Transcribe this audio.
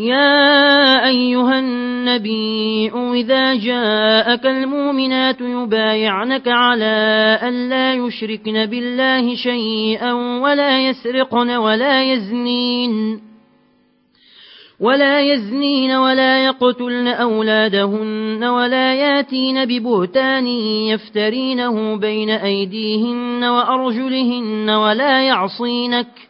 يا أيها النبي إذا جاءك المؤمنات يبايعنك على أن لا يشركن بالله شيئا ولا يسرقن ولا يزنين. ولا يزنين ولا يقتلن أولادهن ولا ياتين ببهتان يفترينه بين أيديهن وأرجلهن ولا يعصينك.